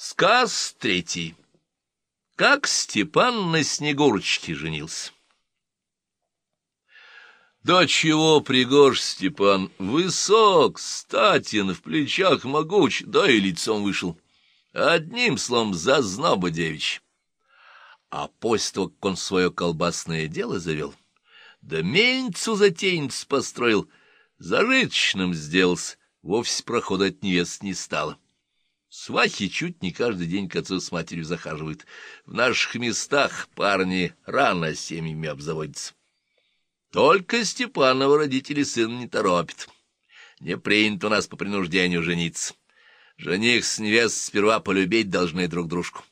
Сказ третий. Как Степан на Снегурочке женился. Да чего пригож Степан, высок, статен, в плечах могуч, да и лицом вышел. Одним словом, зазноба девичь. А после того, как он свое колбасное дело завел, да мельницу затейниц построил, зажиточным сделался, вовсе прохода от невест не стало. Свахи чуть не каждый день к отцу с матерью захаживают. В наших местах парни рано семьями обзаводятся. Только Степанова родители сын не торопит. Не принято у нас по принуждению жениться. Жених с невест сперва полюбить должны друг дружку.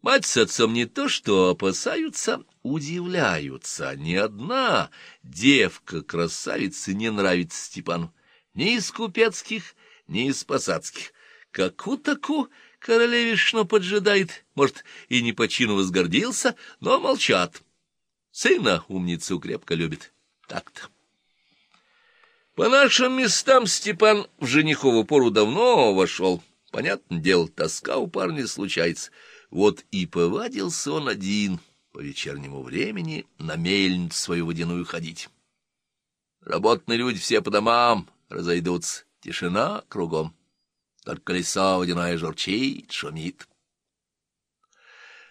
Мать с отцом не то что опасаются, удивляются. Ни одна девка-красавица не нравится Степану. Ни из купецких, ни из посадских. Каку-таку королевишну поджидает. Может, и не по чину возгордился, но молчат. Сына умницу крепко любит. Так-то. По нашим местам Степан в женихову пору давно вошел. Понятное дело, тоска у парня случается. Вот и повадился он один по вечернему времени на мельницу свою водяную ходить. Работные люди все по домам разойдутся, тишина кругом. Только колесо водяное журчит, шумит.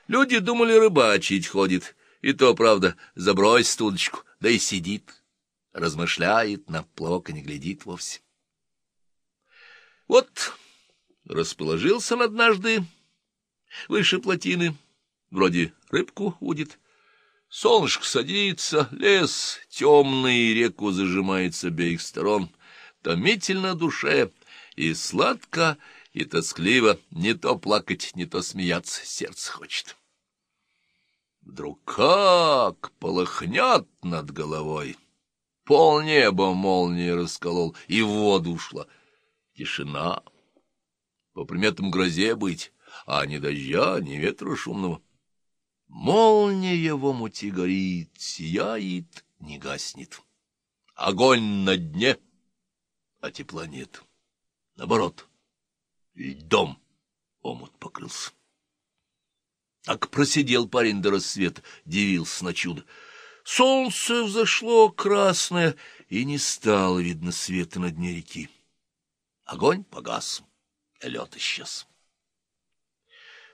Люди думали, рыбачить ходит, и то, правда, забросит удочку, да и сидит, размышляет, на плоко не глядит вовсе. Вот расположился он однажды выше плотины, вроде рыбку удит. Солнышко садится, лес темный, реку зажимает с обеих сторон. Томительно душе, и сладко, и тоскливо, не то плакать, не то смеяться сердце хочет. Вдруг как полыхнет над головой. Полнеба молния расколол, и в воду ушла. Тишина. По приметам грозе быть а ни дождя, ни ветра шумного. Молния в омуте горит, сияет, не гаснет. Огонь на дне, а тепла нет. Наоборот, льдом омут покрылся. Так просидел парень до рассвета, дивился на чудо. Солнце взошло красное, и не стало видно света на дне реки. Огонь погас, а лед исчез.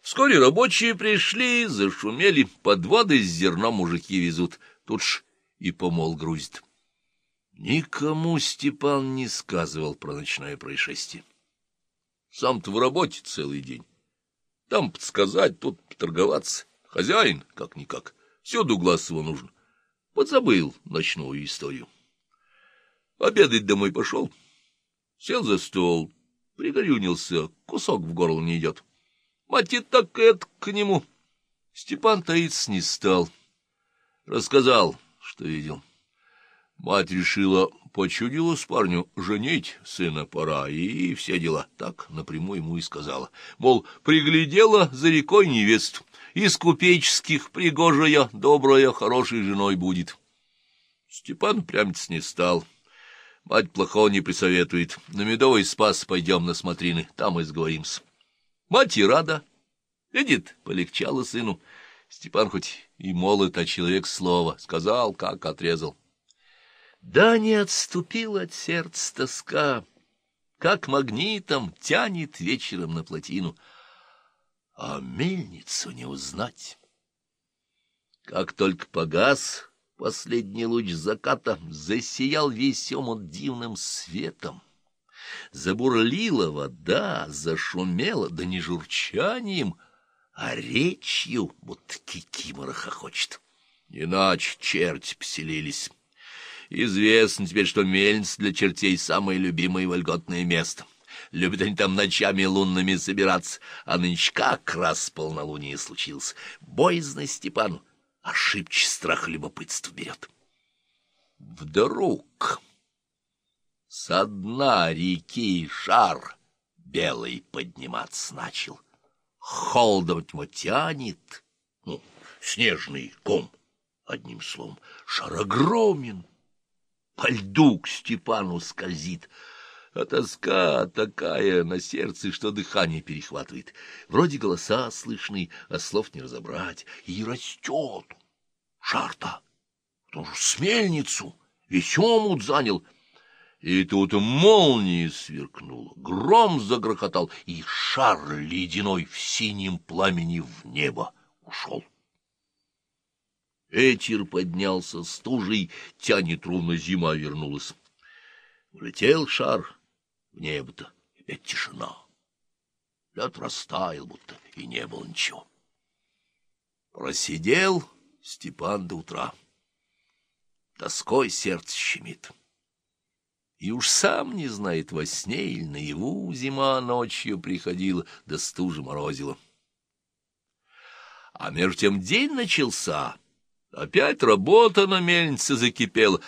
Вскоре рабочие пришли, зашумели, подводы с зерном мужики везут. Тут ж и помол грузит. Никому Степан не сказывал про ночное происшествие. Сам-то в работе целый день. Там подсказать, тут поторговаться. Хозяин, как-никак, всюду глаз его нужен. Подзабыл ночную историю. Обедать домой пошел. Сел за стол, пригорюнился, кусок в горло не идет. Мать и так это к нему. Степан таиться не стал. Рассказал, что видел. Мать решила, почудилась парню, женить сына пора, и все дела. Так напрямую ему и сказала. Мол, приглядела за рекой невесту, из купеческих пригожая, добрая, хорошей женой будет. Степан прямец не стал. Мать плохого не присоветует. На медовый спас пойдем на смотрины, там и сговоримся. Мать и рада. Видит, полегчало сыну. Степан хоть и молод, а человек слова. Сказал, как отрезал. Да не отступил от сердца тоска, как магнитом тянет вечером на плотину. А мельницу не узнать. Как только погас последний луч заката, засиял весь омут дивным светом. Забурлила вода, зашумела, да не журчанием, а речью, будто кикимора хохочет. Иначе черти поселились. Известно теперь, что мельница для чертей — самое любимое вольготное место. Любят они там ночами лунными собираться, а нынче как раз полнолуние случилось. Боязно Степану, ошибчий страх любопытства берет. Вдруг... Со дна реки шар белый подниматься начал. Холодом тьма тянет, ну, снежный ком, одним словом, шар огромен. По льду к Степану скользит. а тоска такая на сердце, что дыхание перехватывает. Вроде голоса слышны, а слов не разобрать. И растет. Шар-то. Тоже с мельницу. Весь омут занял. И тут молния сверкнула, гром загрохотал, и шар ледяной в синем пламени в небо ушел. Ветер поднялся стужей, тянет ровно зима вернулась. Улетел шар в небо-то, опять тишина. Лед растаял, будто и не было ничего. Просидел Степан до утра. Тоской сердце щемит. И уж сам не знает, во сне или наяву зима ночью приходила, да стужа морозила. А между тем день начался, опять работа на мельнице закипела,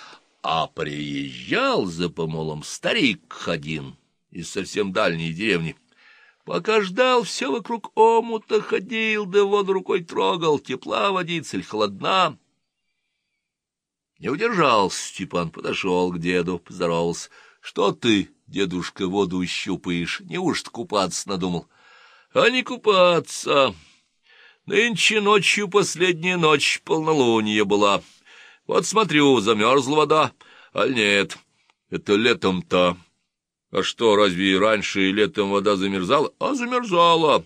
а приезжал за помолом старик один из совсем дальней деревни. Пока ждал, все вокруг омута ходил, да воду рукой трогал, тепла водится или холодна. Не удержался Степан, подошел к деду, поздоровался. — Что ты, дедушка, воду щупаешь? Неужто купаться надумал? — А не купаться. Нынче ночью последняя ночь полнолуния была. Вот смотрю, замерзла вода, а нет, это летом-то. А что, разве раньше летом вода замерзала? А замерзала.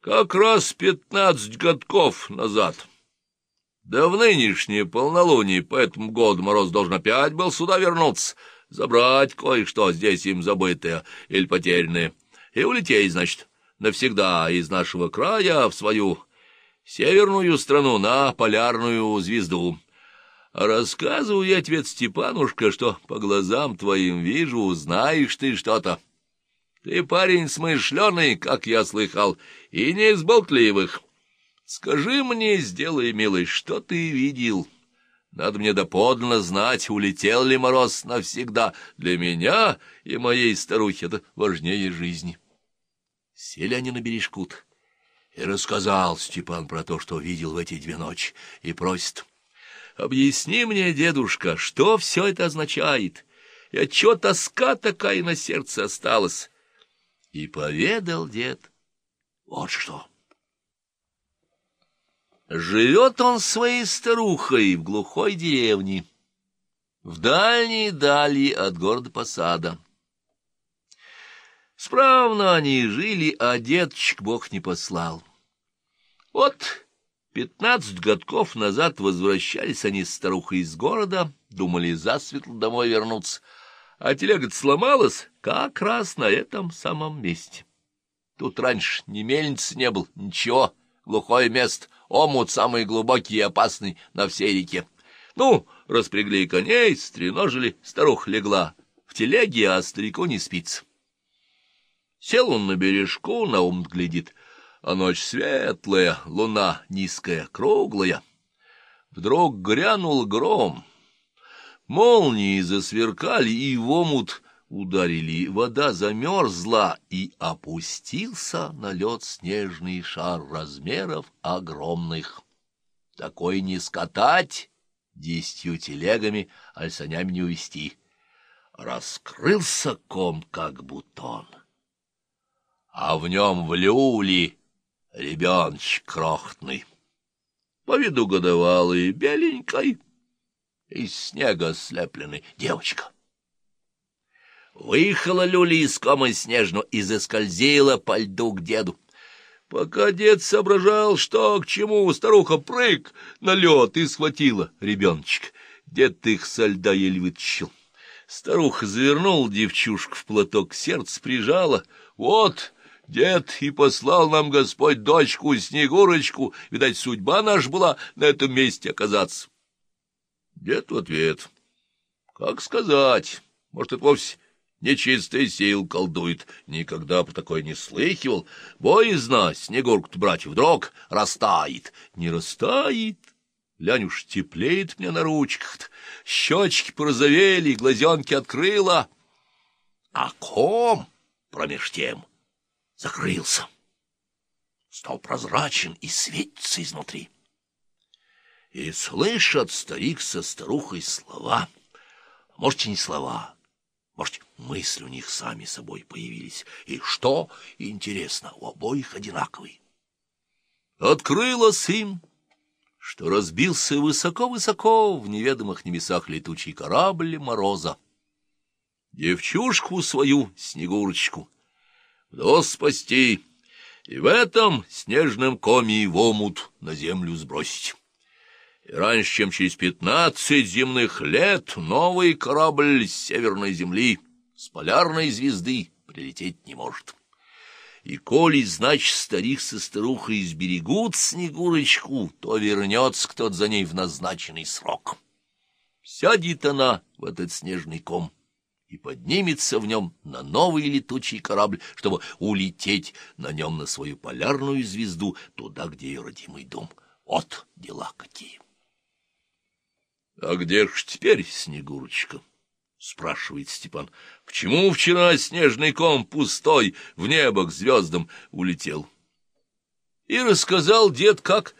Как раз пятнадцать годков назад. Да в нынешнее полнолуние по этому году Мороз должен опять был сюда вернуться, забрать кое-что здесь им забытое или потерянное, и улететь, значит, навсегда из нашего края в свою северную страну на полярную звезду. Рассказываю я тебе, Степанушка, что по глазам твоим вижу, знаешь ты что-то. Ты парень смышленый, как я слыхал, и не из болтливых. Скажи мне, сделай милость, что ты видел? Надо мне доподлинно знать, улетел ли мороз навсегда. Для меня и моей старухи это важнее жизни. Сели они на бережку и рассказал Степан про то, что видел в эти две ночи, и просит — Объясни мне, дедушка, что все это означает? И отчего тоска такая на сердце осталась? И поведал дед вот что. Живет он своей старухой в глухой деревне, в дальней дали от города Посада. Справно они жили, а дедчик Бог не послал. Вот Пятнадцать годков назад возвращались они с старухой из города, думали засветло домой вернуться, а телега сломалась как раз на этом самом месте. Тут раньше ни мельницы не был, ничего, глухое место, омут самый глубокий и опасный на всей реке. Ну, распрягли коней, стреножили, старуха легла в телеге, а старику не спится. Сел он на бережку, на ум глядит — а ночь светлая, луна низкая, круглая. Вдруг грянул гром, молнии засверкали и в омут ударили, вода замерзла, и опустился на лед снежный шар размеров огромных. Такой не скатать, десятью телегами, аль не увести. Раскрылся ком, как бутон, а в нем в люли ребеночек крохотный, по виду годовалый, беленькой, из снега слепленный девочка. Выехала люля из комы снежну и заскользила по льду к деду. Пока дед соображал, что к чему, старуха прыг на лед и схватила ребеночек. Дед их со льда еле вытащил. Старуха завернула девчушку в платок, сердце прижала. Вот Дед, и послал нам Господь дочку Снегурочку, видать, судьба наша была на этом месте оказаться. Дед в ответ. Как сказать, может, это вовсе нечистая сил колдует, никогда по такой не слыхивал. Боязно Снегурку-то брать вдруг растает. Не растает, Лянь уж теплеет мне на ручках-то, щечки порозовели, глазенки открыла. А ком промеж тем — закрылся. Стал прозрачен и светится изнутри. И слышат старик со старухой слова, может, и не слова, Может, мысли у них сами собой появились. И что, интересно, у обоих одинаковый. Открылось им, что разбился высоко-высоко в неведомых небесах летучий корабль Мороза. Девчушку свою, Снегурочку, удалось спасти, и в этом снежном коме в омут на землю сбросить. И раньше, чем через пятнадцать земных лет, новый корабль с северной земли, с полярной звезды, прилететь не может. И коли, значит, старик со старухой сберегут Снегурочку, то вернется кто-то за ней в назначенный срок. Сядет она в этот снежный ком и поднимется в нем на новый летучий корабль, чтобы улететь на нем на свою полярную звезду, туда, где ее родимый дом. Вот дела какие. — А где ж теперь Снегурочка? — спрашивает Степан. — Почему вчера снежный ком пустой в небо к звездам улетел? И рассказал дед, как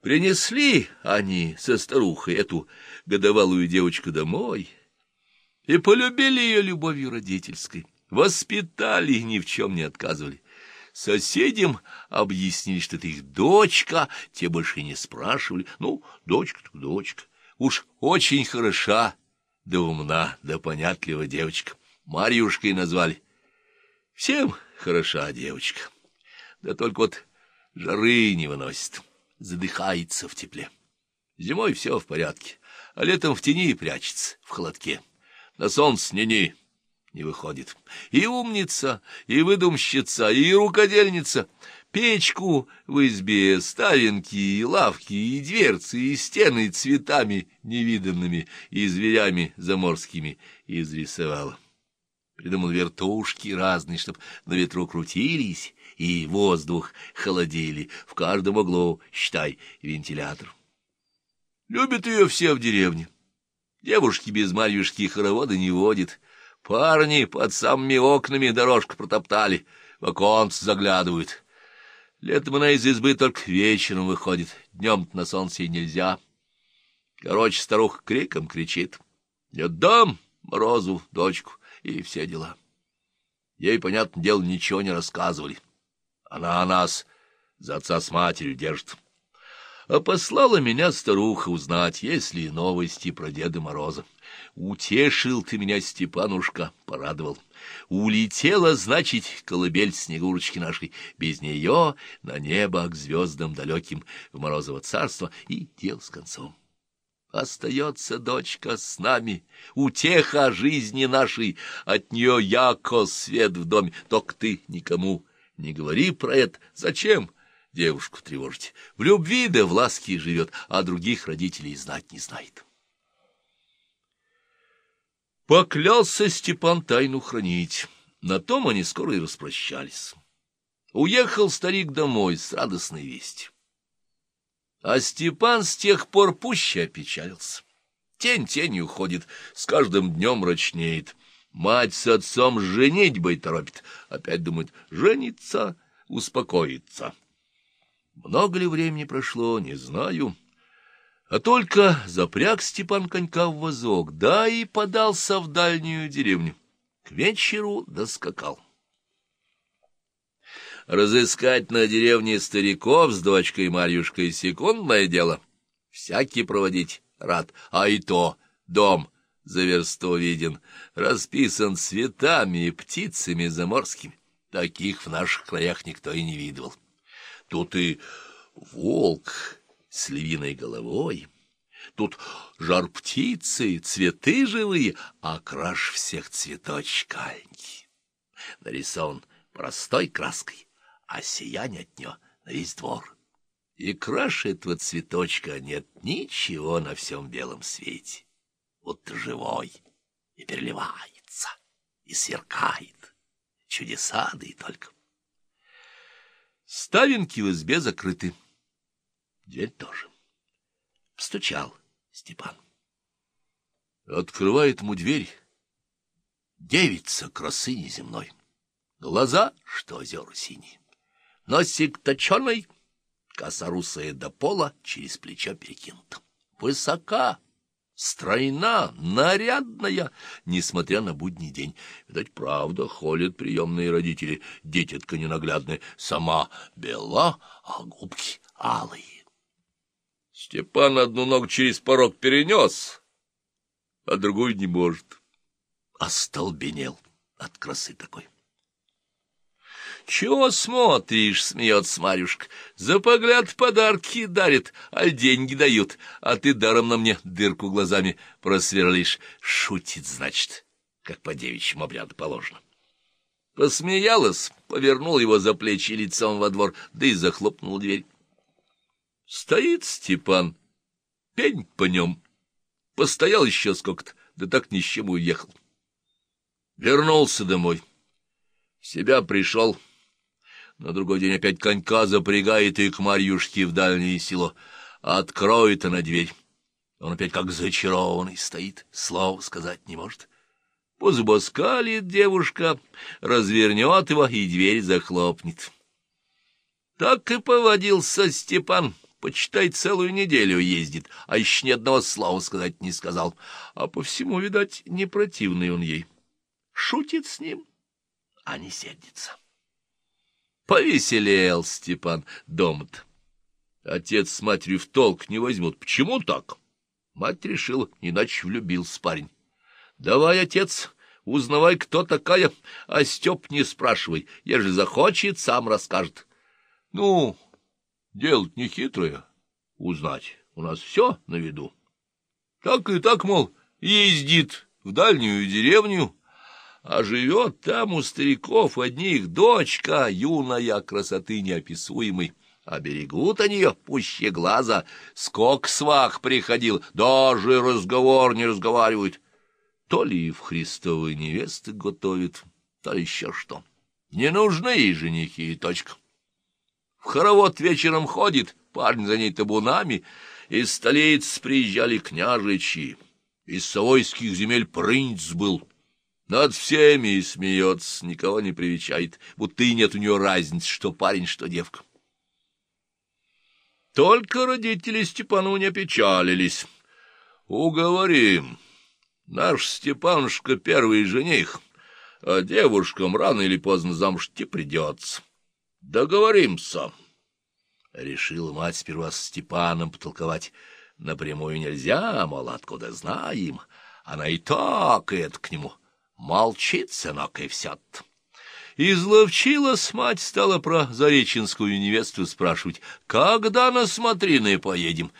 принесли они со старухой эту годовалую девочку домой и полюбили ее любовью родительской, воспитали и ни в чем не отказывали. Соседям объяснили, что это их дочка, те больше не спрашивали. Ну, дочка так дочка. Уж очень хороша, да умна, да понятлива девочка. Марьюшкой назвали. Всем хороша девочка. Да только вот жары не выносит, задыхается в тепле. Зимой все в порядке, а летом в тени прячется, в холодке. На солнце не-не, не выходит. И умница, и выдумщица, и рукодельница — Печку в избе, ставинки, и лавки, и дверцы, и стены цветами невиданными и зверями заморскими изрисовала. Придумал вертушки разные, чтоб на ветру крутились, и воздух холодили. В каждом углу, считай, вентилятор. Любят ее все в деревне. Девушки без Марьюшки хоровода не водит. Парни под самыми окнами дорожку протоптали, в оконце заглядывают. Летом она из избы только вечером выходит, днем на солнце ей нельзя. Короче, старуха криком кричит. «Не отдам Морозу дочку» и все дела. Ей, понятное дело, ничего не рассказывали. Она нас за отца с матерью держит. А послала меня старуха узнать, есть ли новости про Деда Мороза. Утешил ты меня, Степанушка, порадовал. Улетела, значит, колыбель Снегурочки нашей. Без нее на небо к звездам далеким в Морозово царство и дел с концом. Остается дочка с нами, утеха жизни нашей, от нее яко свет в доме. Только ты никому не говори про это. Зачем девушку тревожить? В любви да в ласке живет, а других родителей знать не знает. Поклялся Степан тайну хранить. На том они скоро и распрощались. Уехал старик домой с радостной вестью. А Степан с тех пор пуще опечалился. Тень тенью ходит, с каждым днем мрачнеет. Мать с отцом женитьбой торопит. Опять думает, жениться, успокоится. Много ли времени прошло, не знаю. А только запряг Степан конька в вазок, да и подался в дальнюю деревню. К вечеру доскакал. Разыскать на деревне стариков с дочкой Марьюшкой секундное дело. Всякий проводить рад, а и то дом за версту виден, расписан цветами и птицами заморскими. Таких в наших краях никто и не видывал. Тут и волк с львиной головой. Тут жар птицы, цветы живые, а краш всех цветочек аленький. Нарисован простой краской, а сияние от него на весь двор. И краше этого цветочка нет ничего на всем белом свете. Вот живой и переливается, и сверкает. Чудеса, да и только. Ставинки в избе закрыты. Дверь тоже. Постучал Степан. Открывает ему дверь. Девица красы неземной. Глаза, что озера синие. Носик точеный, коса русая до пола, через плечо перекинута. Высока, Стройна, нарядная, несмотря на будний день. Видать, правда, холят приемные родители, дитятка ненаглядная, сама бела, а губки алые. Степан одну ногу через порог перенес, а другую не может. Остолбенел от красы такой. «Чего смотришь?» — смеется Марюшка. «За погляд подарки дарит, а деньги дают, а ты даром на мне дырку глазами просверлишь. Шутит, значит, как по девичьему обряду положено». Посмеялась, повернул его за плечи лицом во двор, да и захлопнул дверь. Стоит Степан, пень по нем. Постоял еще сколько-то, да так ни с чем уехал. Вернулся домой. Себя пришел на другой день опять конька запрягает и к Марьюшке в дальнее село. Откроет она дверь. Он опять как зачарованный стоит, слова сказать не может. Позубоскалит девушка, развернет его и дверь захлопнет. Так и поводился Степан. Почитай, целую неделю ездит, а еще ни одного слова сказать не сказал. А по всему, видать, не противный он ей. Шутит с ним, а не сердится. Повеселел Степан дом-то. Отец с матерью в толк не возьмут. Почему так? Мать решила, иначе влюбился парень. Давай, отец, узнавай, кто такая, а Степ не спрашивай. Ежели захочет, сам расскажет. Ну, дело не хитрое. Узнать. У нас все на виду. Так и так, мол, ездит в дальнюю деревню, а живет там у стариков одних дочка, юная красоты неописуемой. А берегут они ее пуще глаза. Скок свах приходил, даже разговор не разговаривают. То ли в Христовой невесты готовит, то ли еще что. Не нужны ей женихи и точка. В хоровод вечером ходит, парень за ней табунами, из столиц приезжали княжичи, из Савойских земель принц был — над всеми и смеется, никого не привечает, будто и нет у нее разницы, что парень, что девка. Только родители Степану не печалились. Уговорим. Наш Степанушка первый жених, а девушкам рано или поздно замуж идти придется. Договоримся. Решила мать сперва с Степаном потолковать. Напрямую нельзя, мол, откуда знаем. Она и так это к нему Молчит, сынок, и все -то. Изловчилась мать, стала про Зареченскую невесту спрашивать, когда на смотрины поедем.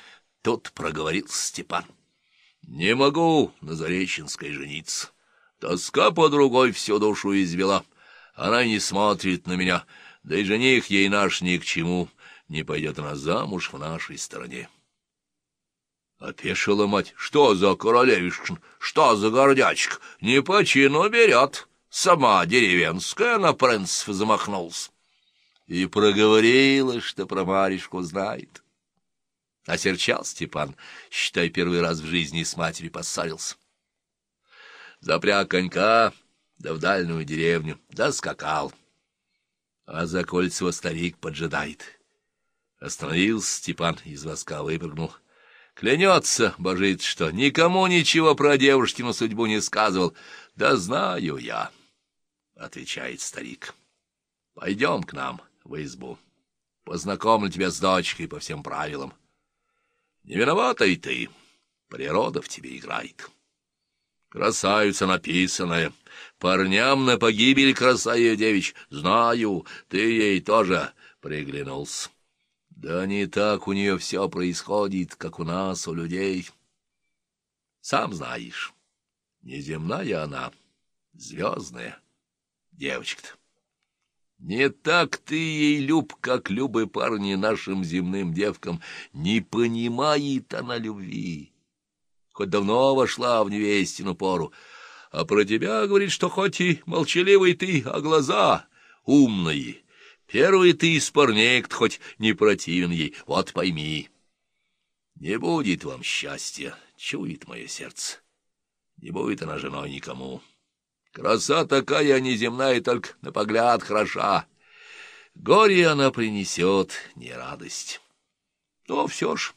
Тут проговорил Степан. Не могу на Зареченской жениться. Тоска по другой всю душу извела. Она не смотрит на меня, да и жених ей наш ни к чему. Не пойдет она замуж в нашей стороне. Опешила мать. Что за королевишкин? Что за гордячка? Не по чину берет. Сама деревенская на принцев замахнулся. И проговорила, что про Маришку знает. Осерчал Степан, считай, первый раз в жизни с матерью поссорился. Запряг конька, да в дальнюю деревню, да скакал. А за Кольцева старик поджидает. Остановился Степан, из воска выпрыгнул — Клянется, божит, что никому ничего про девушкину судьбу не сказывал. Да знаю я, — отвечает старик. Пойдем к нам в избу. Познакомлю тебя с дочкой по всем правилам. Не виновата ты. Природа в тебе играет. Красавица написанная. Парням на погибель красавица девич. Знаю, ты ей тоже приглянулся. Да не так у нее все происходит, как у нас, у людей. Сам знаешь, неземная она, звездная девочка-то. Не так ты ей люб, как любы парни нашим земным девкам. Не понимает она любви. Хоть давно вошла в невестину пору, а про тебя говорит, что хоть и молчаливый ты, а глаза умные, Первый ты из парней, кто хоть не противен ей, вот пойми. Не будет вам счастья, чует мое сердце. Не будет она женой никому. Краса такая неземная, только на погляд хороша. Горе она принесет, не радость. Но все ж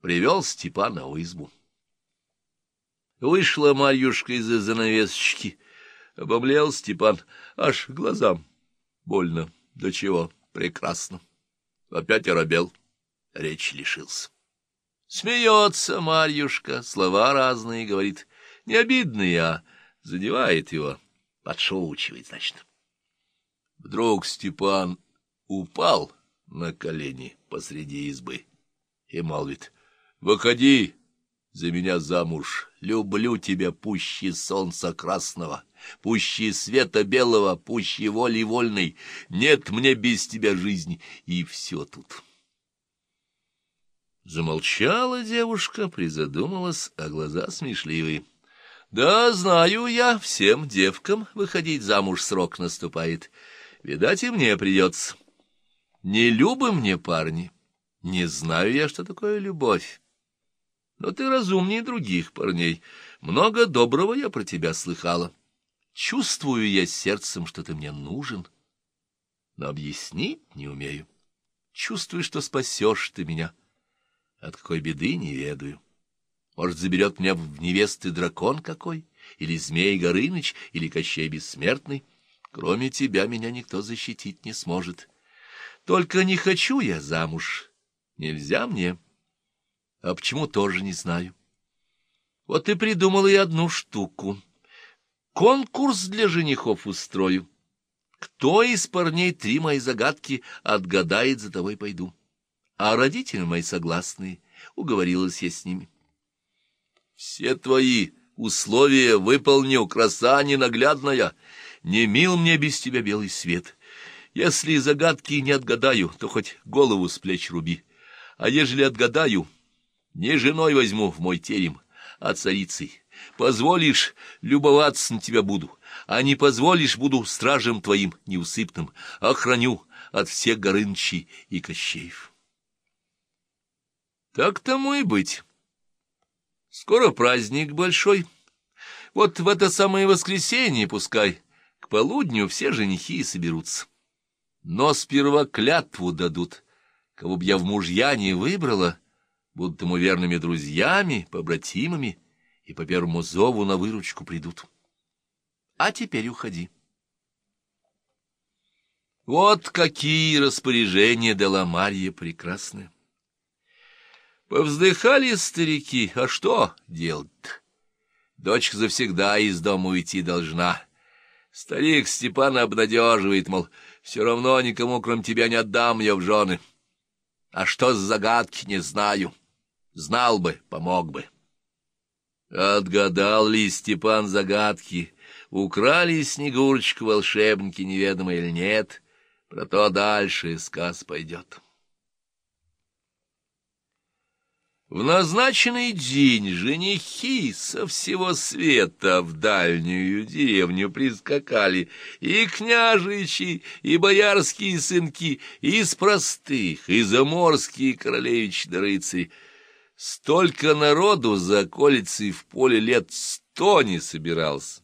привел Степана в избу. Вышла Марьюшка из-за занавесочки. Обомлел Степан, аж глазам. Больно. До чего? Прекрасно. Опять оробел. Речь лишился. Смеется Марьюшка, слова разные, говорит. Не обидный, а задевает его. Подшучивает, значит. Вдруг Степан упал на колени посреди избы и молвит. «Выходи за меня замуж, люблю тебя пуще солнца красного, пуще света белого, пуще воли вольной, нет мне без тебя жизни, и все тут». Замолчала девушка, призадумалась, а глаза смешливые. «Да, знаю я, всем девкам выходить замуж срок наступает. Видать, и мне придется. Не любы мне парни, не знаю я, что такое любовь. Но ты разумнее других парней. Много доброго я про тебя слыхала. Чувствую я сердцем, что ты мне нужен, но объяснить не умею. Чувствую, что спасешь ты меня» От какой беды не ведаю. Может, заберет меня в невесты дракон какой, или змей Горыныч, или Кощей Бессмертный. Кроме тебя меня никто защитить не сможет. Только не хочу я замуж. Нельзя мне. А почему, тоже не знаю. Вот и придумала я одну штуку. Конкурс для женихов устрою. Кто из парней три мои загадки отгадает, за того и пойду а родители мои согласные, уговорилась я с ними. Все твои условия выполню, краса ненаглядная, не мил мне без тебя белый свет. Если загадки не отгадаю, то хоть голову с плеч руби, а ежели отгадаю, не женой возьму в мой терем, а царицей. Позволишь, любоваться на тебя буду, а не позволишь, буду стражем твоим неусыпным, охраню от всех Горынычей и Кощеев. Так тому и быть. Скоро праздник большой. Вот в это самое воскресенье, пускай, к полудню все женихи соберутся. Но сперва клятву дадут. Кого б я в мужья не выбрала, будут ему верными друзьями, побратимами, и по первому зову на выручку придут. А теперь уходи. Вот какие распоряжения дала Марья Прекрасная. Повздыхали старики, а что делать-то? Дочка завсегда из дома уйти должна. Старик Степана обнадеживает, мол, все равно никому, кроме тебя, не отдам ее в жены. А что за загадки, не знаю. Знал бы, помог бы. Отгадал ли Степан загадки, украли Снегурочку волшебники неведомо или нет, про то дальше сказ пойдет. В назначенный день женихи со всего света в дальнюю деревню прискакали, и княжичи, и боярские сынки, и из простых, и заморские королевичи да рыцари. Столько народу за околицей в поле лет сто не собирался,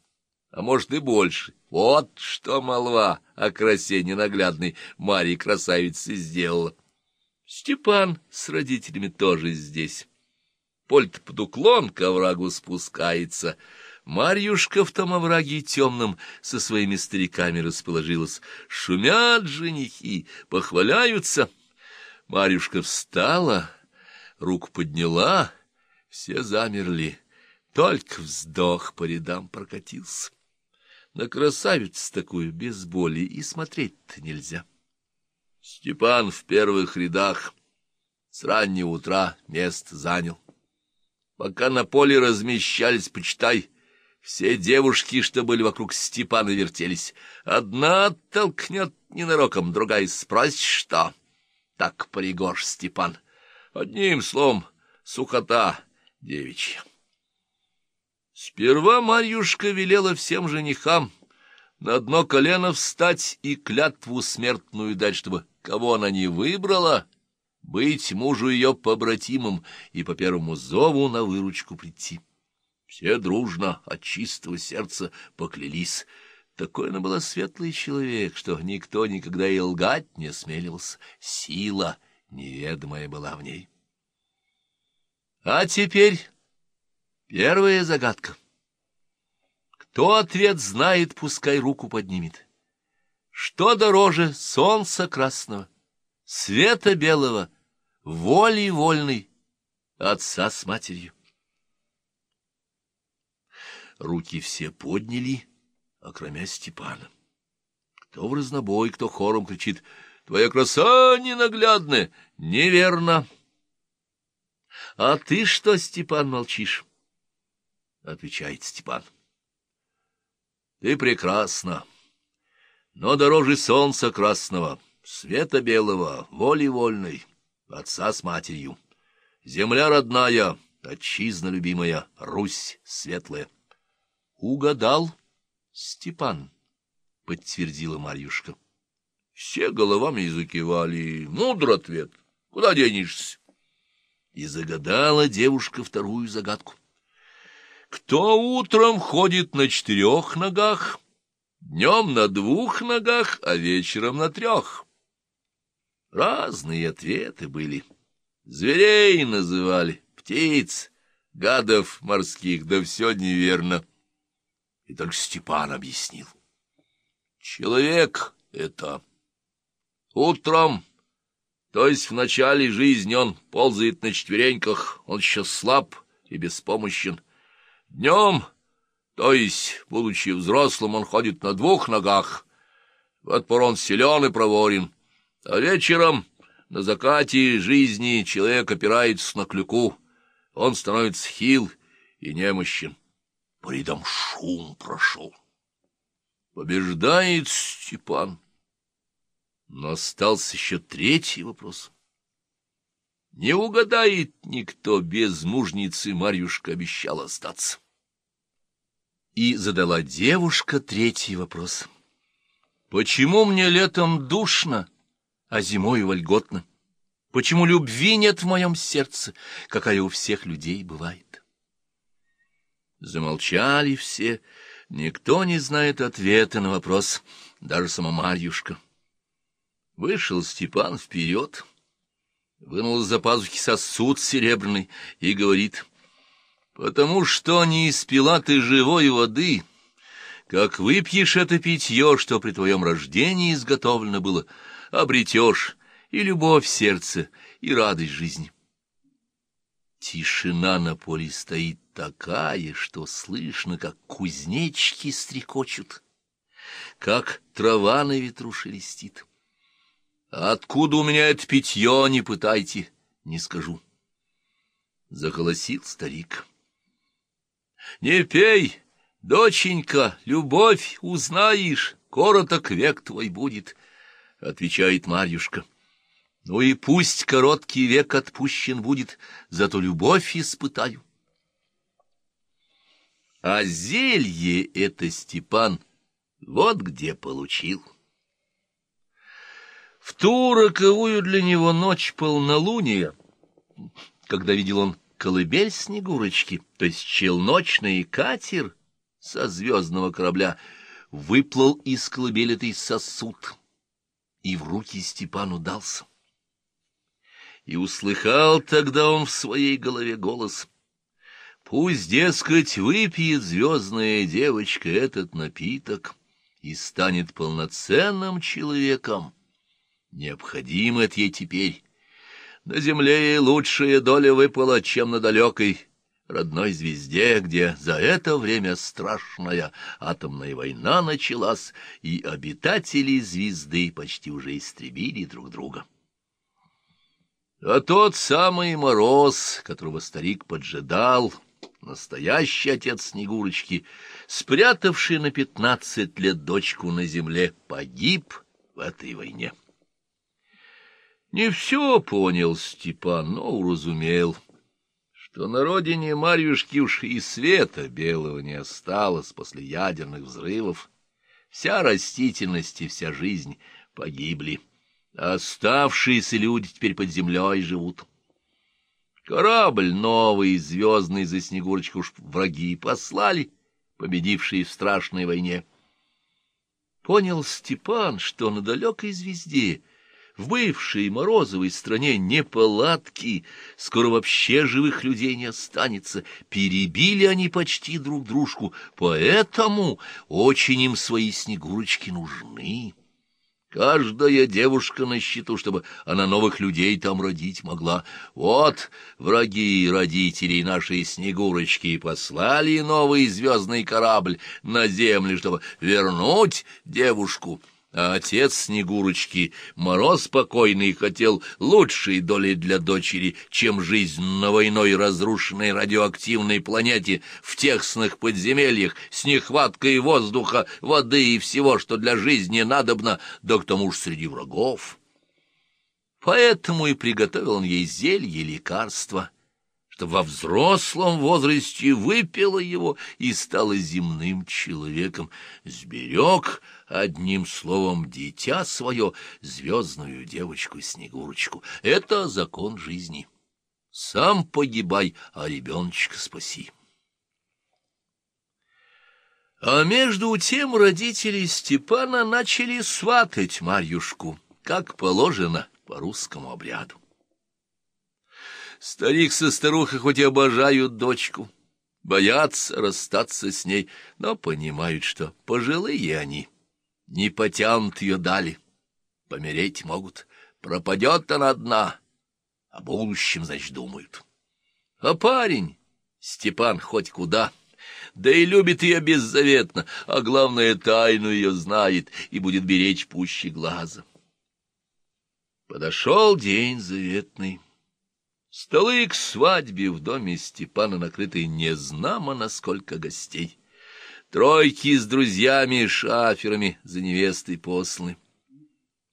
а может и больше. Вот что молва о красе ненаглядной Марии красавицы сделала. Степан с родителями тоже здесь. Польт под уклон к оврагу спускается. Марьюшка в том овраге темном со своими стариками расположилась. Шумят женихи, похваляются. Марьюшка встала, руку подняла, все замерли. Только вздох по рядам прокатился. На красавицу такую без боли и смотреть-то нельзя. Степан в первых рядах с раннего утра мест занял. Пока на поле размещались, почитай, все девушки, что были вокруг Степана, вертелись. Одна толкнет ненароком, другая спросит, что. Так пригож Степан. Одним словом, сухота девичья. Сперва Марьюшка велела всем женихам на одно колено встать и клятву смертную дать, чтобы кого она не выбрала, быть мужу ее побратимом и по первому зову на выручку прийти. Все дружно от чистого сердца поклялись. Такой она была светлый человек, что никто никогда и лгать не осмеливался. Сила неведомая была в ней. А теперь Первая загадка. Кто ответ знает, пускай руку поднимет. Что дороже солнца красного, света белого, воли вольной, отца с матерью? Руки все подняли, окромя Степана. Кто в разнобой, кто хором кричит «Твоя краса ненаглядная!» Неверно. А ты что, Степан, молчишь? Отвечает Степан. Ты прекрасна, но дороже солнца красного, света белого, воли вольной, отца с матерью. Земля родная, отчизна любимая, Русь светлая. Угадал, Степан, подтвердила Марьюшка. Все головами закивали. Мудр ответ. Куда денешься? И загадала девушка вторую загадку. Кто утром ходит на четырех ногах, днем на двух ногах, а вечером на трех? Разные ответы были. Зверей называли, птиц, гадов морских, да все неверно. И только Степан объяснил. Человек это. Утром, то есть в начале жизни он ползает на четвереньках, он еще слаб и беспомощен. Днем, то есть, будучи взрослым, он ходит на двух ногах. В этот он силен и проворен. А вечером, на закате жизни, человек опирается на клюку. Он становится хил и немощен. По рядам шум прошел. Побеждает Степан. Но остался еще третий вопрос. Не угадает никто, без мужницы Марьюшка обещала остаться. И задала девушка третий вопрос. Почему мне летом душно, а зимой вольготно? Почему любви нет в моем сердце, какая у всех людей бывает? Замолчали все, никто не знает ответа на вопрос, даже сама Марьюшка. Вышел Степан вперед, вынул из-за пазухи сосуд серебряный и говорит, «Потому что не испила ты живой воды, как выпьешь это питье, что при твоем рождении изготовлено было, обретешь и любовь в сердце, и радость жизни». Тишина на поле стоит такая, что слышно, как кузнечки стрекочут, как трава на ветру шелестит. Откуда у меня это питье, не пытайте, не скажу. Заколосил старик. Не пей, доченька, любовь узнаешь, короток век твой будет, — отвечает Марьюшка. Ну и пусть короткий век отпущен будет, зато любовь испытаю. А зелье это Степан вот где получил. В ту роковую для него ночь полнолуния, когда видел он колыбель Снегурочки, то есть челночный катер со звездного корабля, выплыл из колыбели этой сосуд и в руки Степану дался. И услыхал тогда он в своей голове голос. Пусть, дескать, выпьет звездная девочка этот напиток и станет полноценным человеком, Необходимо это ей теперь. На земле ей лучшая доля выпала, чем на далекой родной звезде, где за это время страшная атомная война началась, и обитатели звезды почти уже истребили друг друга. А тот самый мороз, которого старик поджидал, настоящий отец Снегурочки, спрятавший на пятнадцать лет дочку на земле, погиб в этой войне. Не все понял Степан, но уразумел, что на родине Марьюшки уж и света белого не осталось после ядерных взрывов. Вся растительность и вся жизнь погибли, оставшиеся люди теперь под землей живут. Корабль новый, звездный за Снегурочку уж враги послали, победившие в страшной войне. Понял Степан, что на далекой звезде В бывшей Морозовой стране неполадки, скоро вообще живых людей не останется. Перебили они почти друг дружку, поэтому очень им свои снегурочки нужны. Каждая девушка на счету, чтобы она новых людей там родить могла. Вот враги родителей нашей Снегурочки послали новый звездный корабль на землю, чтобы вернуть девушку — а отец Снегурочки, Мороз спокойный, хотел лучшей доли для дочери, чем жизнь на войной разрушенной радиоактивной планете в тесных подземельях с нехваткой воздуха, воды и всего, что для жизни надобно, да к тому же среди врагов. Поэтому и приготовил он ей зелье лекарства, что во взрослом возрасте выпила его и стала земным человеком, сберег одним словом, дитя свое, звездную девочку-снегурочку. Это закон жизни. Сам погибай, а ребеночка спаси. А между тем родители Степана начали сватать Марьюшку, как положено по русскому обряду. Старик со старухой хоть и обожают дочку, боятся расстаться с ней, но понимают, что пожилые они — не потянут ее дали. Помереть могут. Пропадет она одна. О будущем, значит, думают. А парень, Степан, хоть куда, да и любит ее беззаветно, а главное, тайну ее знает и будет беречь пуще глаза. Подошел день заветный. Столы к свадьбе в доме Степана накрыты незнамо на сколько гостей. Тройки с друзьями-шаферами за невестой посланы.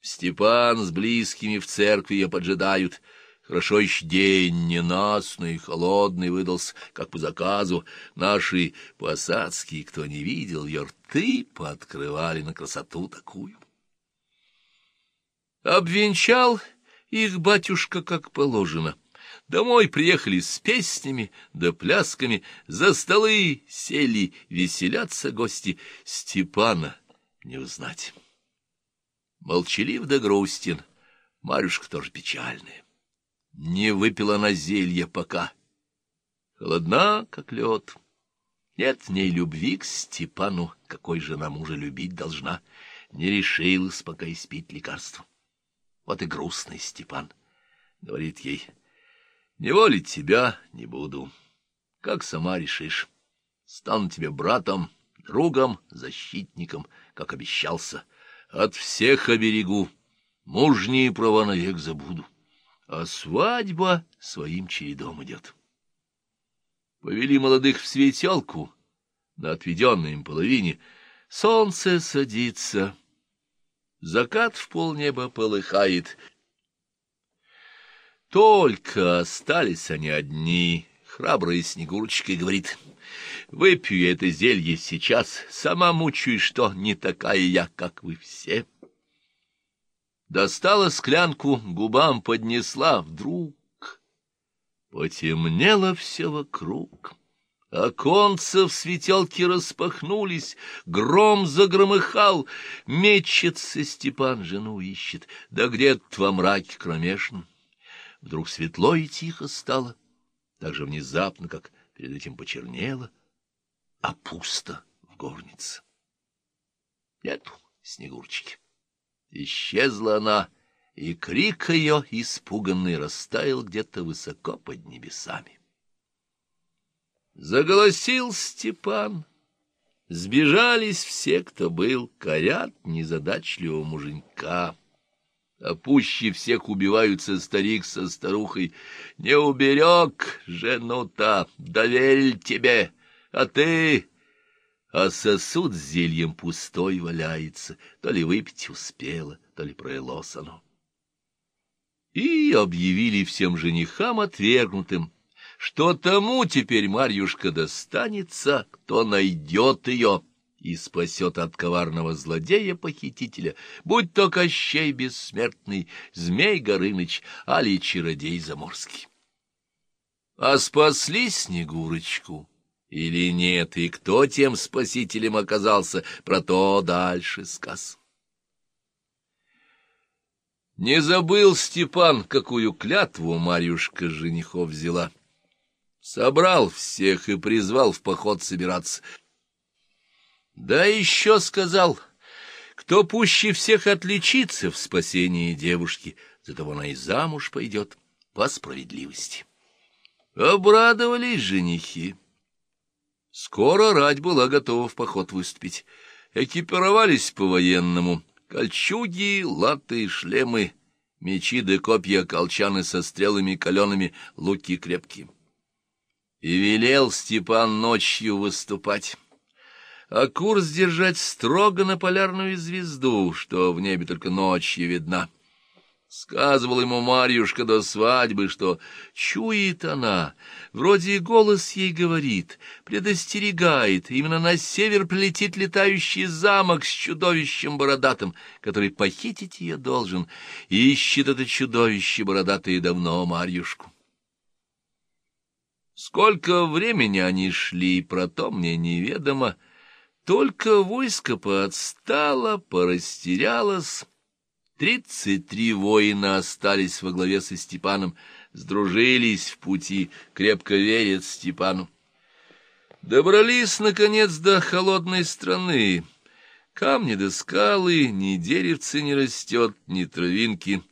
Степан с близкими в церкви ее поджидают. Хорошо еще день ненастный, холодный выдался, как по заказу. Наши посадские, кто не видел, ее рты пооткрывали на красоту такую. Обвенчал их батюшка как положено — Домой приехали с песнями да плясками, за столы сели, веселятся гости. Степана не узнать. Молчалив да грустен, Марюшка тоже печальная. Не выпила она зелья пока. Холодна, как лед. Нет в ней любви к Степану, какой жена мужа любить должна. Не решилась пока испить лекарство. Вот и грустный Степан, говорит ей — не волить тебя не буду. Как сама решишь. Стану тебе братом, другом, защитником, как обещался. От всех оберегу, мужние права навек забуду. А свадьба своим чередом идет. Повели молодых в светелку на отведенной им половине. Солнце садится, закат в полнеба полыхает — только остались они одни. Храбрая Снегурочка говорит, «Выпью я это зелье сейчас, сама мучаюсь, что не такая я, как вы все». Достала склянку, губам поднесла, вдруг потемнело все вокруг. Оконца в светелке распахнулись, гром загромыхал, мечется Степан, жену ищет, да где-то во мраке кромешном. Вдруг светло и тихо стало, так же внезапно, как перед этим почернело, а пусто в горнице. Нету Снегурочки. Исчезла она, и крик ее, испуганный, растаял где-то высоко под небесами. Заголосил Степан. Сбежались все, кто был, корят незадачливого муженька а пуще всех убиваются старик со старухой. Не уберег жену-то, доверил тебе, а ты... А сосуд с зельем пустой валяется, то ли выпить успела, то ли пролилось оно. И объявили всем женихам отвергнутым, что тому теперь Марьюшка достанется, кто найдет ее и спасет от коварного злодея-похитителя, будь то Кощей Бессмертный, Змей Горыныч, али Чародей Заморский. А спасли Снегурочку или нет, и кто тем спасителем оказался, про то дальше сказ. Не забыл Степан, какую клятву Марьюшка женихов взяла. Собрал всех и призвал в поход собираться. Да еще сказал, кто пуще всех отличится в спасении девушки, за того она и замуж пойдет по справедливости. Обрадовались женихи. Скоро рать была готова в поход выступить. Экипировались по-военному. Кольчуги, латы, шлемы, мечи да копья, колчаны со стрелами калеными, луки крепкие. И велел Степан ночью выступать а курс держать строго на полярную звезду, что в небе только ночью видна. Сказывал ему Марьюшка до свадьбы, что чует она, вроде голос ей говорит, предостерегает, именно на север прилетит летающий замок с чудовищем бородатым, который похитить ее должен, и ищет это чудовище бородатое давно Марьюшку. Сколько времени они шли, про то мне неведомо, только войско поотстало, порастерялось. Тридцать три воина остались во главе со Степаном, сдружились в пути, крепко верят Степану. Добрались, наконец, до холодной страны. Камни да скалы, ни деревцы не растет, ни травинки.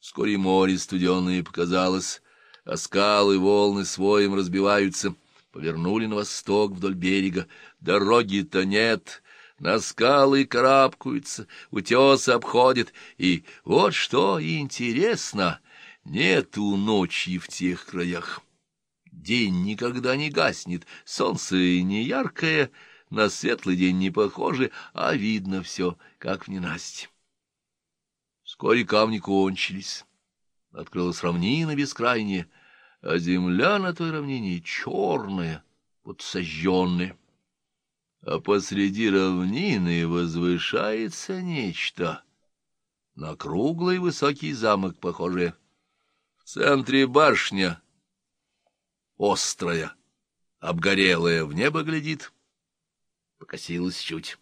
Вскоре море студеное показалось, а скалы волны своим разбиваются — повернули на восток вдоль берега. Дороги-то нет, на скалы карабкаются, утесы обходят. И вот что интересно, нету ночи в тех краях. День никогда не гаснет, солнце не яркое, на светлый день не похоже, а видно все, как в ненасти. Вскоре камни кончились. Открылась равнина бескрайняя, а земля на той равнине черная, подсожженная. А посреди равнины возвышается нечто, на круглый высокий замок похожее. В центре башня острая, обгорелая, в небо глядит, покосилась чуть.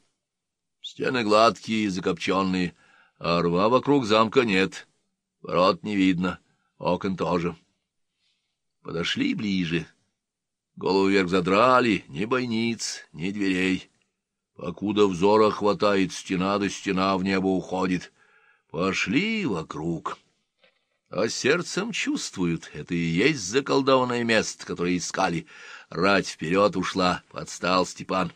Стены гладкие, закопченные, а рва вокруг замка нет, ворот не видно, окон тоже. Подошли ближе. Голову вверх задрали, ни бойниц, ни дверей. Покуда взора хватает, стена до стена в небо уходит. Пошли вокруг. А сердцем чувствуют, это и есть заколдованное место, которое искали. Рать вперед ушла, подстал Степан.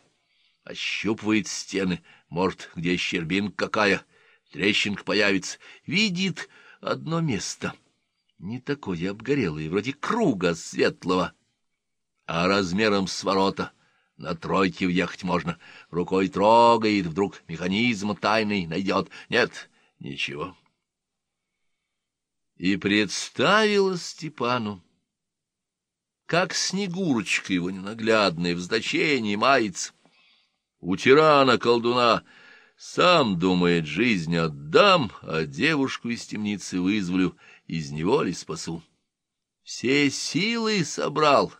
Ощупывает стены, может, где щербинка какая, трещинка появится. Видит одно место — не такое обгорелое, вроде круга светлого, а размером с ворота. На тройке въехать можно. Рукой трогает, вдруг механизм тайный найдет. Нет, ничего. И представила Степану, как Снегурочка его ненаглядная в значении мается. У тирана-колдуна сам думает, жизнь отдам, а девушку из темницы вызволю — из него ли спасу. Все силы собрал,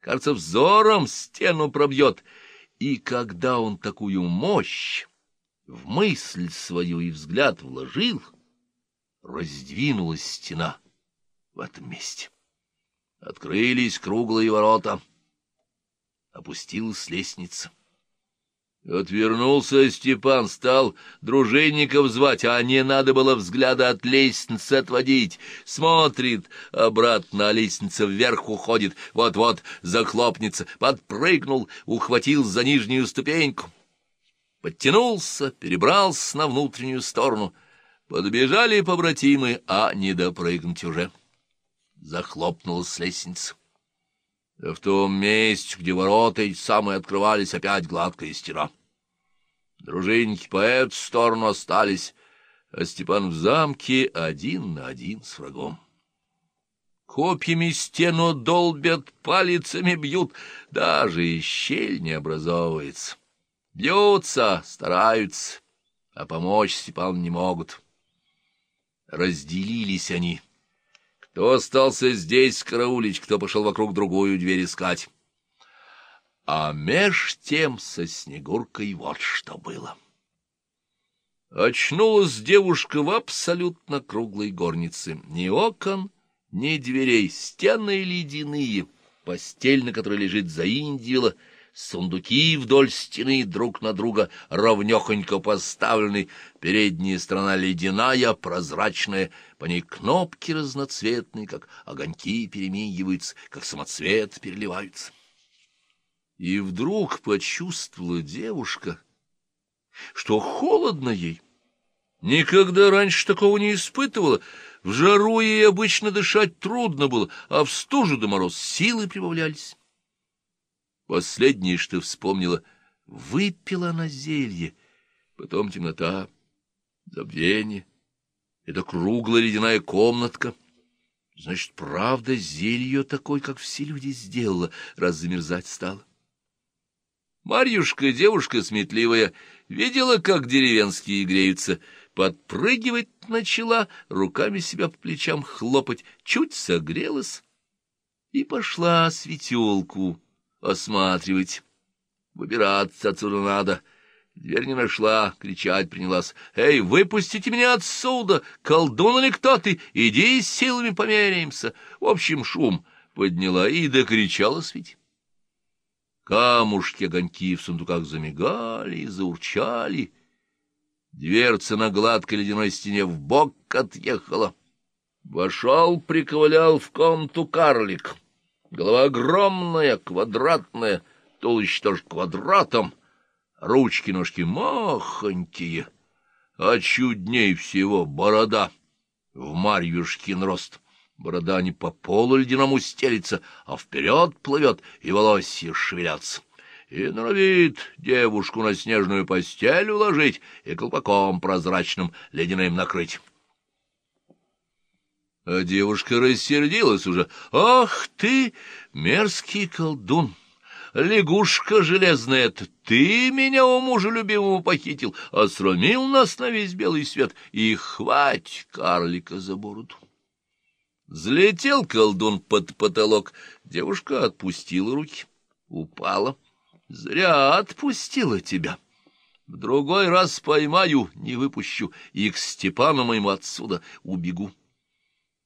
кажется, взором стену пробьет, и когда он такую мощь в мысль свою и взгляд вложил, раздвинулась стена в этом месте. Открылись круглые ворота, опустилась лестница. Отвернулся Степан, стал дружинников звать, а не надо было взгляда от лестницы отводить. Смотрит, обратно, а лестница вверх уходит, вот-вот захлопнется. Подпрыгнул, ухватил за нижнюю ступеньку. Подтянулся, перебрался на внутреннюю сторону. Подбежали побратимы, а не допрыгнуть уже. Захлопнулась лестница. В том месте, где ворота эти самые открывались, опять гладкая стена. Дружинники по эту сторону остались, а Степан в замке один на один с врагом. Копьями стену долбят, палицами бьют, даже и щель не образовывается. Бьются, стараются, а помочь Степану не могут. Разделились они — кто остался здесь караулить, кто пошел вокруг другую дверь искать. А меж тем со Снегуркой вот что было. Очнулась девушка в абсолютно круглой горнице. Ни окон, ни дверей, стены ледяные, постель, на которой лежит заиндила, сундуки вдоль стены друг на друга ровнёхонько поставлены, передняя сторона ледяная, прозрачная, по ней кнопки разноцветные, как огоньки перемигиваются, как самоцвет переливаются. И вдруг почувствовала девушка — что холодно ей. Никогда раньше такого не испытывала. В жару ей обычно дышать трудно было, а в стужу до мороз силы прибавлялись. Последнее, что вспомнила, выпила на зелье, потом темнота, забвение. Это круглая ледяная комнатка. Значит, правда, зелье такой, как все люди, сделала, раз замерзать стала. Марьюшка, девушка сметливая, видела, как деревенские греются, подпрыгивать начала, руками себя по плечам хлопать, чуть согрелась и пошла светелку осматривать. Выбираться отсюда надо. Дверь не нашла, кричать принялась. «Эй, выпустите меня отсюда! Колдун или кто ты? Иди с силами померяемся!» В общем, шум подняла и докричала светь. Камушки, огоньки в сундуках замигали и заурчали. Дверца на гладкой ледяной стене в бок отъехала. Вошел, приковылял в комнату карлик. Голова огромная, квадратная, туловище тоже квадратом, ручки-ножки махонькие, а чудней всего борода в Марьюшкин рост — Борода не по полу ледяному стелится, а вперед плывет, и волосья шевелятся. И норовит девушку на снежную постель уложить и колпаком прозрачным ледяным накрыть. А девушка рассердилась уже. «Ах ты, мерзкий колдун! Лягушка железная, ты меня у мужа любимого похитил, осрамил нас на весь белый свет, и хвать карлика за бороду!» Взлетел колдун под потолок. Девушка отпустила руки. Упала. Зря отпустила тебя. В другой раз поймаю, не выпущу, и к Степану моему отсюда убегу.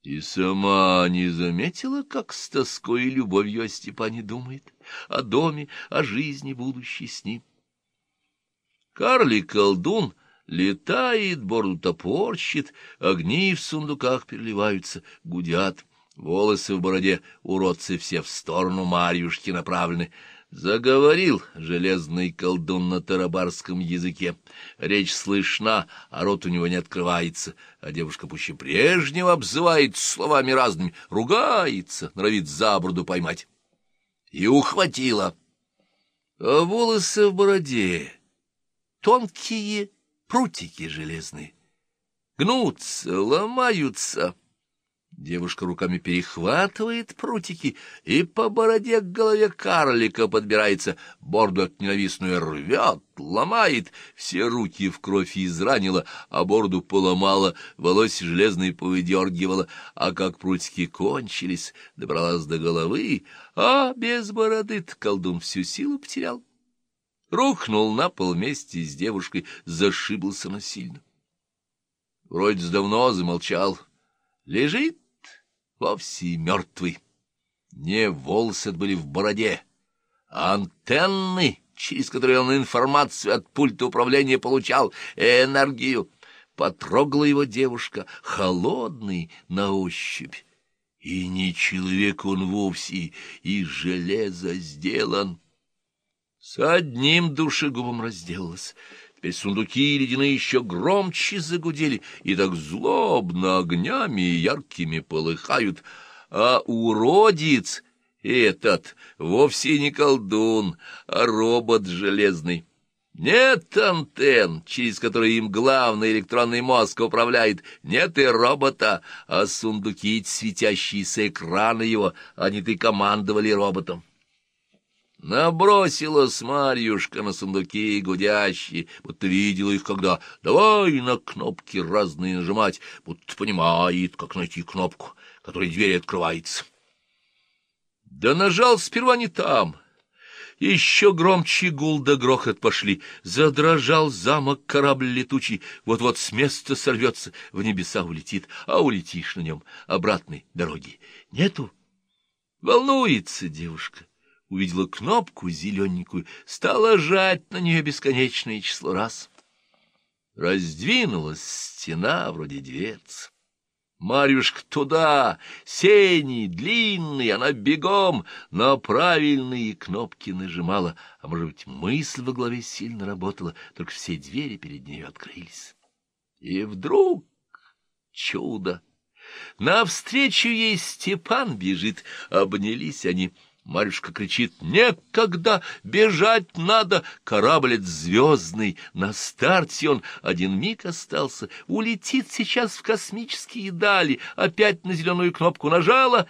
И сама не заметила, как с тоской и любовью о Степане думает, о доме, о жизни будущей с ним. Карлик-колдун — Летает, бороду топорщит, огни в сундуках переливаются, гудят. Волосы в бороде уродцы все в сторону Марьюшки направлены. Заговорил железный колдун на тарабарском языке. Речь слышна, а рот у него не открывается, а девушка пуще прежнего обзывает словами разными, ругается, норовит за бороду поймать. И ухватила. А волосы в бороде тонкие, прутики железные. Гнутся, ломаются. Девушка руками перехватывает прутики и по бороде к голове карлика подбирается, борду ненавистную рвет, ломает, все руки в кровь изранила, а бороду поломала, волос железные повыдергивала, а как прутики кончились, добралась до головы, а без бороды колдун всю силу потерял рухнул на пол вместе с девушкой, зашибался насильно. Вроде давно замолчал. Лежит вовсе мертвый. Не волосы были в бороде, а антенны, через которые он информацию от пульта управления получал, энергию. Потрогала его девушка, холодный на ощупь. И не человек он вовсе, и железо сделан. С одним душегубом разделалась. Теперь сундуки ледяные еще громче загудели, и так злобно огнями яркими полыхают. А уродец этот вовсе не колдун, а робот железный. Нет антенн, через которые им главный электронный мозг управляет, нет и робота, а сундуки светящиеся экраны его, они-то и командовали роботом. Набросилась Марьюшка на сундуки гудящие, будто видела их когда. Давай на кнопки разные нажимать, будто понимает, как найти кнопку, которой дверь открывается. Да нажал сперва не там. Еще громче гул да грохот пошли. Задрожал замок корабль летучий. Вот-вот с места сорвется, в небеса улетит, а улетишь на нем обратной дороги. Нету? Волнуется девушка. Увидела кнопку зелененькую, стала жать на нее бесконечное число раз. Раздвинулась стена вроде дверцы. Марьюшка туда, сеней, длинный, она бегом на правильные кнопки нажимала, а, может быть, мысль во главе сильно работала, только все двери перед нею открылись. И вдруг чудо! Навстречу ей Степан бежит, обнялись они — Марюшка кричит «Некогда! Бежать надо! Корабль звездный! На старте он один миг остался, улетит сейчас в космические дали, опять на зеленую кнопку нажала.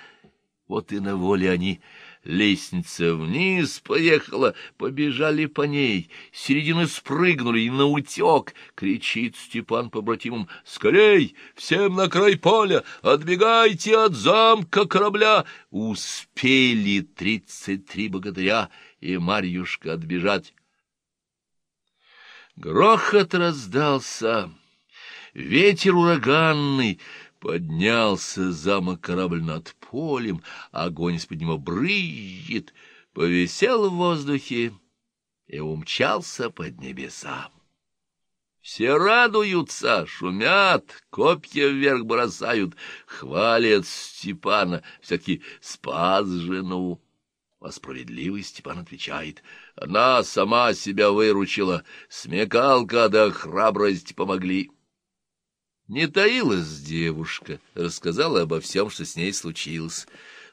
Вот и на воле они Лестница вниз поехала, побежали по ней, с середины спрыгнули и наутек, кричит Степан побратимам, «Скорей! Всем на край поля! Отбегайте от замка корабля!» Успели тридцать три богатыря и Марьюшка отбежать. Грохот раздался, ветер ураганный, Поднялся замок корабль над полем, огонь из-под него брызжет, повисел в воздухе и умчался под небеса. Все радуются, шумят, копья вверх бросают, хвалят Степана, всякий спас жену. А справедливый Степан отвечает, она сама себя выручила, смекалка да храбрость помогли. Не таилась девушка, рассказала обо всем, что с ней случилось.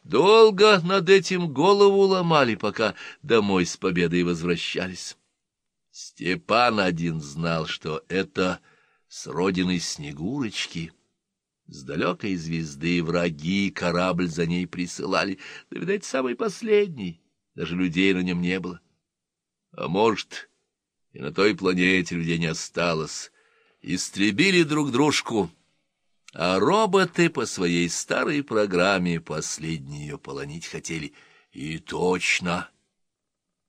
Долго над этим голову ломали, пока домой с победой возвращались. Степан один знал, что это с родины Снегурочки. С далекой звезды враги корабль за ней присылали, да, видать, самый последний, даже людей на нем не было. А может, и на той планете людей не осталось, истребили друг дружку, а роботы по своей старой программе последние ее полонить хотели. И точно.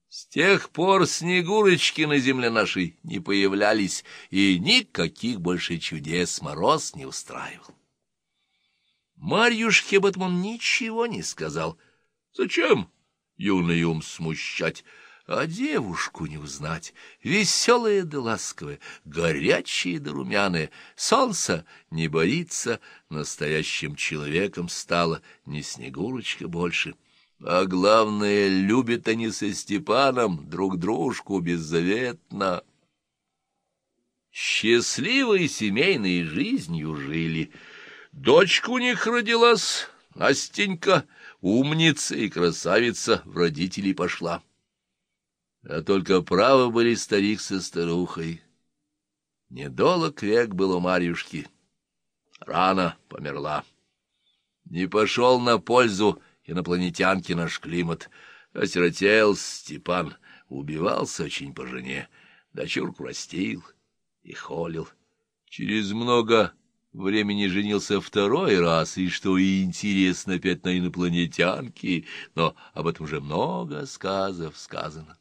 С тех пор Снегурочки на земле нашей не появлялись, и никаких больше чудес мороз не устраивал. Марьюшке об ничего не сказал. Зачем юный ум смущать? А девушку не узнать, веселая да ласковая, горячая да румяная, солнце не боится, настоящим человеком стала, не Снегурочка больше. А главное, любят они со Степаном друг дружку беззаветно. Счастливой семейной жизнью жили. Дочка у них родилась, Настенька, умница и красавица, в родителей пошла. А только правы были старик со старухой. Недолог век был у Марьюшки. Рано померла. Не пошел на пользу инопланетянки наш климат. Осиротел Степан, убивался очень по жене. Дочурку растил и холил. Через много времени женился второй раз, и, что и интересно, опять на инопланетянке, но об этом уже много сказов сказано.